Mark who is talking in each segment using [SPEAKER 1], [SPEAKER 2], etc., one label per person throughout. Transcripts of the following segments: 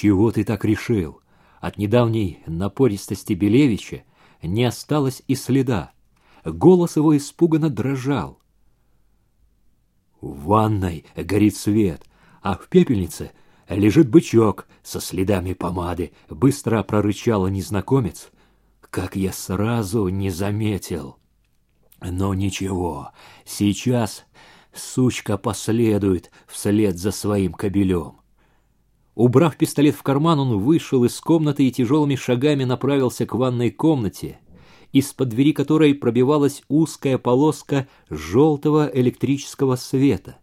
[SPEAKER 1] чего ты так решил? От недавней напористости Белевича не осталось и следа. Голос его испуганно дрожал. В ванной горит свет, а в пепельнице лежит бычок со следами помады, быстро прорычала незнакомец. Как я сразу не заметил. Но ничего, сейчас сучка последует вслед за своим кобелем. Убрав пистолет в карман, он вышел из комнаты и тяжелыми шагами направился к ванной комнате, из-под двери которой пробивалась узкая полоска желтого электрического света.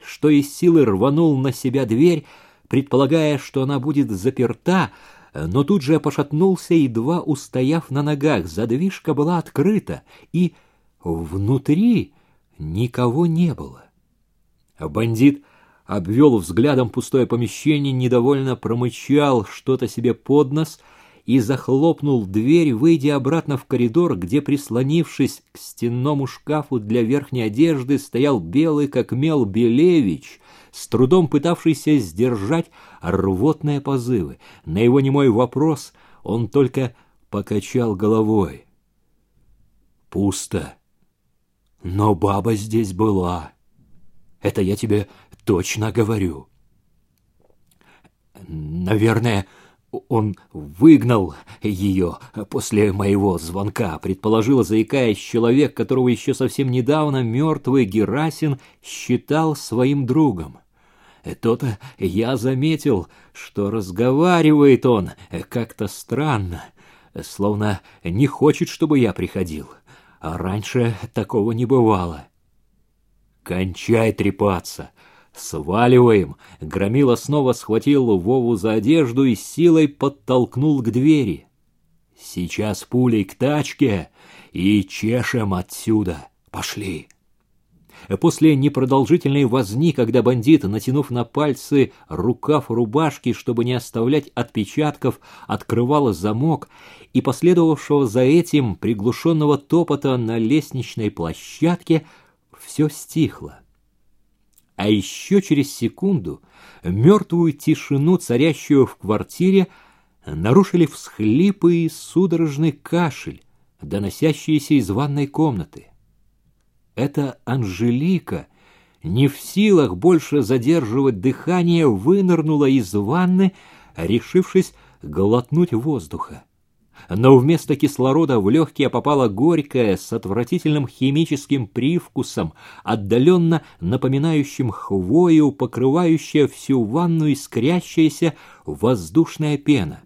[SPEAKER 1] Что из силы рванул на себя дверь, предполагая, что она будет заперта, но тут же пошатнулся, едва устояв на ногах. Задвижка была открыта, и внутри никого не было. Бандит обвел взглядом пустое помещение, недовольно промычал что-то себе под нос — и захлопнул дверь, выйдя обратно в коридор, где, прислонившись к стенному шкафу для верхней одежды, стоял белый, как мел, Белевич, с трудом пытавшийся сдержать рвотные позывы. На его немой вопрос он только покачал головой. «Пусто. Но баба здесь была. Это я тебе точно говорю». «Наверное, — он выгнал ее после моего звонка, предположила, заикаясь, человек, которого еще совсем недавно мертвый Герасин считал своим другом. То-то я заметил, что разговаривает он как-то странно, словно не хочет, чтобы я приходил. А раньше такого не бывало. «Кончай трепаться!» «Сваливаем!» Громила снова схватил Вову за одежду и силой подтолкнул к двери. «Сейчас пулей к тачке и чешем отсюда. Пошли!» После непродолжительной возни, когда бандит, натянув на пальцы рукав рубашки, чтобы не оставлять отпечатков, открывал замок, и последовавшего за этим приглушенного топота на лестничной площадке, все стихло. А еще через секунду мертвую тишину, царящую в квартире, нарушили всхлипы и судорожный кашель, доносящиеся из ванной комнаты. Это Анжелика, не в силах больше задерживать дыхание, вынырнула из ванны, решившись глотнуть воздуха но вместо кислорода в легкие попала горькая с отвратительным химическим привкусом, отдаленно напоминающим хвою, покрывающая всю ванну искрящаяся воздушная пена.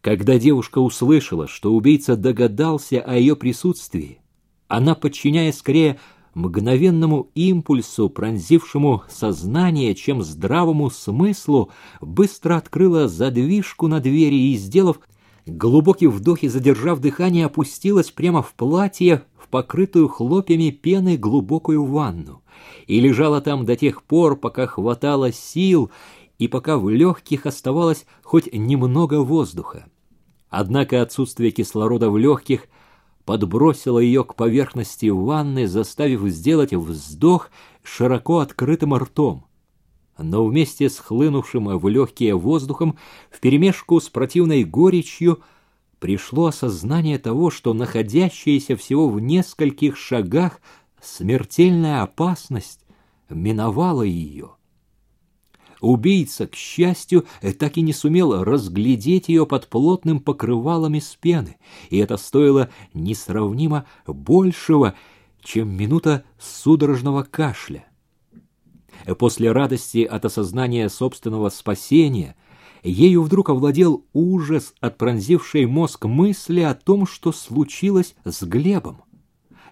[SPEAKER 1] Когда девушка услышала, что убийца догадался о ее присутствии, она, подчиняясь скорее мгновенному импульсу, пронзившему сознание, чем здравому смыслу, быстро открыла задвижку на двери и, сделав глубокий вдох и задержав дыхание, опустилась прямо в платье, в покрытую хлопьями пены глубокую ванну, и лежала там до тех пор, пока хватало сил и пока в легких оставалось хоть немного воздуха. Однако отсутствие кислорода в легких – подбросила ее к поверхности ванны, заставив сделать вздох широко открытым ртом. Но вместе с хлынувшим в легкие воздухом, вперемешку с противной горечью, пришло осознание того, что находящаяся всего в нескольких шагах смертельная опасность миновала ее. Убийца, к счастью, так и не сумел разглядеть ее под плотным покрывалом из пены, и это стоило несравнимо большего, чем минута судорожного кашля. После радости от осознания собственного спасения ею вдруг овладел ужас от пронзившей мозг мысли о том, что случилось с Глебом.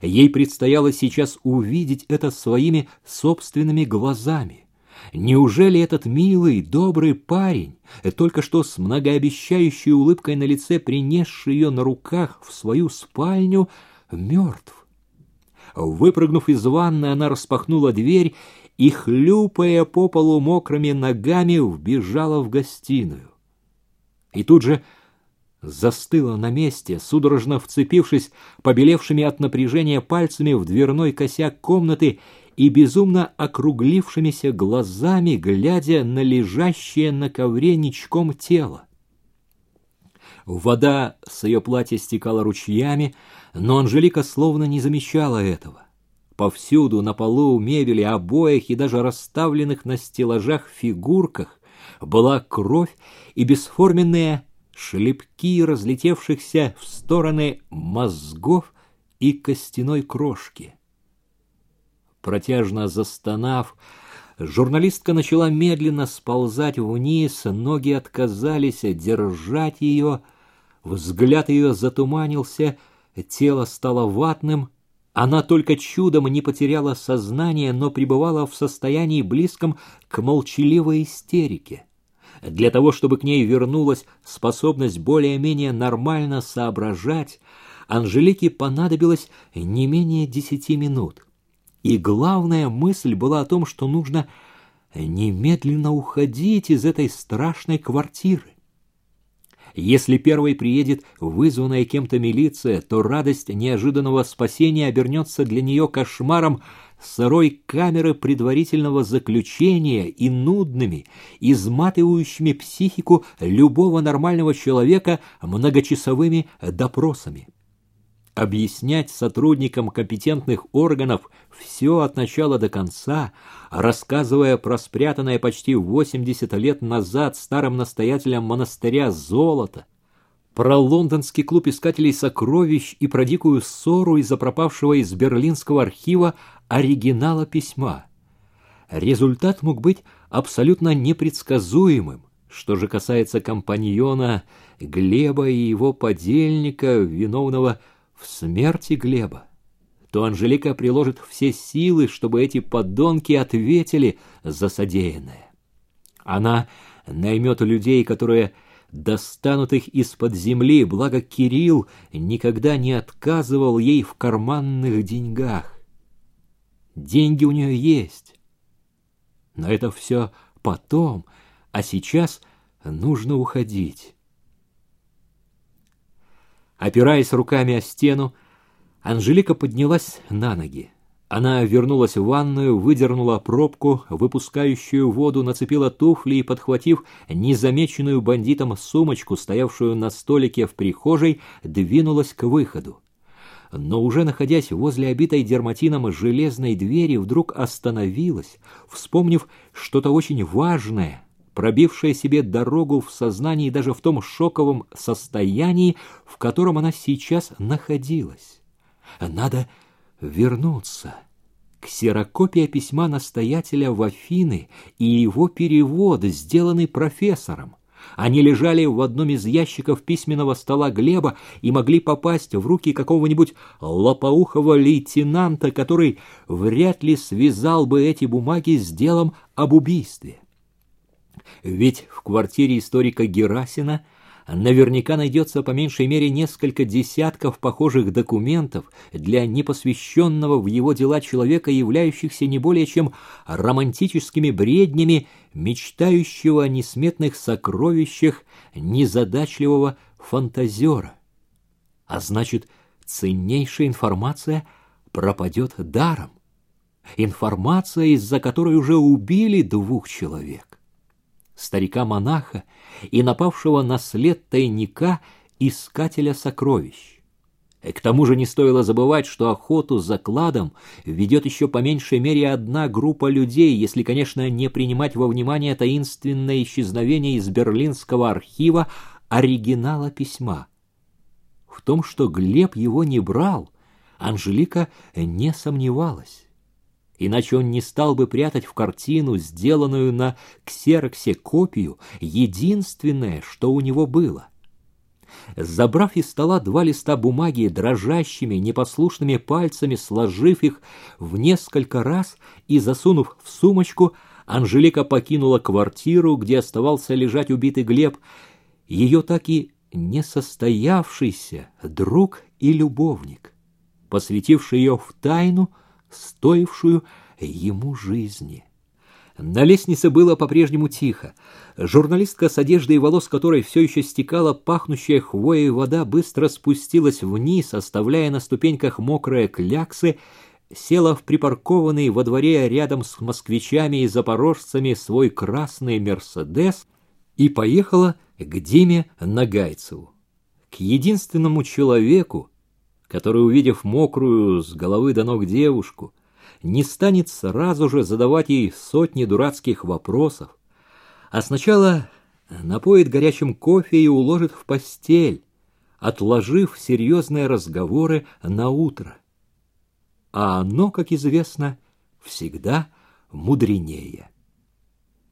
[SPEAKER 1] Ей предстояло сейчас увидеть это своими собственными глазами. Неужели этот милый, добрый парень, только что с многообещающей улыбкой на лице, принесший ее на руках в свою спальню, мертв? Выпрыгнув из ванны, она распахнула дверь и, хлюпая по полу мокрыми ногами, вбежала в гостиную. И тут же застыла на месте, судорожно вцепившись побелевшими от напряжения пальцами в дверной косяк комнаты и безумно округлившимися глазами, глядя на лежащее на ковре ничком тело. Вода с ее платья стекала ручьями, но Анжелика словно не замечала этого. Повсюду, на полу, мебели, обоях и даже расставленных на стеллажах фигурках была кровь и бесформенные шлепки разлетевшихся в стороны мозгов и костяной крошки. Протяжно застонав, журналистка начала медленно сползать вниз, ноги отказались держать ее, взгляд ее затуманился, тело стало ватным, она только чудом не потеряла сознание, но пребывала в состоянии близком к молчаливой истерике. Для того, чтобы к ней вернулась способность более-менее нормально соображать, Анжелике понадобилось не менее десяти минут. И главная мысль была о том, что нужно немедленно уходить из этой страшной квартиры. Если первой приедет вызванная кем-то милиция, то радость неожиданного спасения обернется для нее кошмаром сырой камеры предварительного заключения и нудными, изматывающими психику любого нормального человека многочасовыми допросами объяснять сотрудникам компетентных органов все от начала до конца, рассказывая про спрятанное почти 80 лет назад старым настоятелем монастыря золото, про лондонский клуб искателей сокровищ и про дикую ссору из-за пропавшего из берлинского архива оригинала письма. Результат мог быть абсолютно непредсказуемым. Что же касается компаньона Глеба и его подельника, виновного в смерти Глеба, то Анжелика приложит все силы, чтобы эти подонки ответили за содеянное. Она наймет людей, которые достанут их из-под земли, благо Кирилл никогда не отказывал ей в карманных деньгах. Деньги у нее есть, но это все потом, а сейчас нужно уходить. Опираясь руками о стену, Анжелика поднялась на ноги. Она вернулась в ванную, выдернула пробку, выпускающую воду, нацепила туфли и, подхватив незамеченную бандитом сумочку, стоявшую на столике в прихожей, двинулась к выходу. Но уже находясь возле обитой дерматином железной двери, вдруг остановилась, вспомнив что-то очень важное, пробившая себе дорогу в сознании даже в том шоковом состоянии, в котором она сейчас находилась. Надо вернуться. Ксерокопия письма настоятеля в Афины и его перевод, сделанный профессором. Они лежали в одном из ящиков письменного стола Глеба и могли попасть в руки какого-нибудь лопоухого лейтенанта, который вряд ли связал бы эти бумаги с делом об убийстве. Ведь в квартире историка Герасина наверняка найдется по меньшей мере несколько десятков похожих документов для непосвященного в его дела человека, являющихся не более чем романтическими бреднями, мечтающего о несметных сокровищах незадачливого фантазера. А значит, ценнейшая информация пропадет даром. Информация, из-за которой уже убили двух человек старика-монаха и напавшего на след тайника искателя сокровищ. И к тому же не стоило забывать, что охоту за кладом ведет еще по меньшей мере одна группа людей, если, конечно, не принимать во внимание таинственное исчезновение из берлинского архива оригинала письма. В том, что Глеб его не брал, Анжелика не сомневалась иначе он не стал бы прятать в картину, сделанную на ксероксе копию, единственное, что у него было. Забрав из стола два листа бумаги, дрожащими, непослушными пальцами сложив их в несколько раз и засунув в сумочку, Анжелика покинула квартиру, где оставался лежать убитый Глеб, ее так и несостоявшийся друг и любовник, посвятивший ее в тайну, стоившую ему жизни. На лестнице было по-прежнему тихо. Журналистка с одеждой и волос которой все еще стекала пахнущая хвоей вода, быстро спустилась вниз, оставляя на ступеньках мокрые кляксы. села в припаркованный во дворе рядом с москвичами и запорожцами свой красный «Мерседес» и поехала к Диме Нагайцеву, к единственному человеку, который, увидев мокрую с головы до ног девушку, не станет сразу же задавать ей сотни дурацких вопросов, а сначала напоит горячим кофе и уложит в постель, отложив серьезные разговоры на утро. А оно, как известно, всегда мудренее.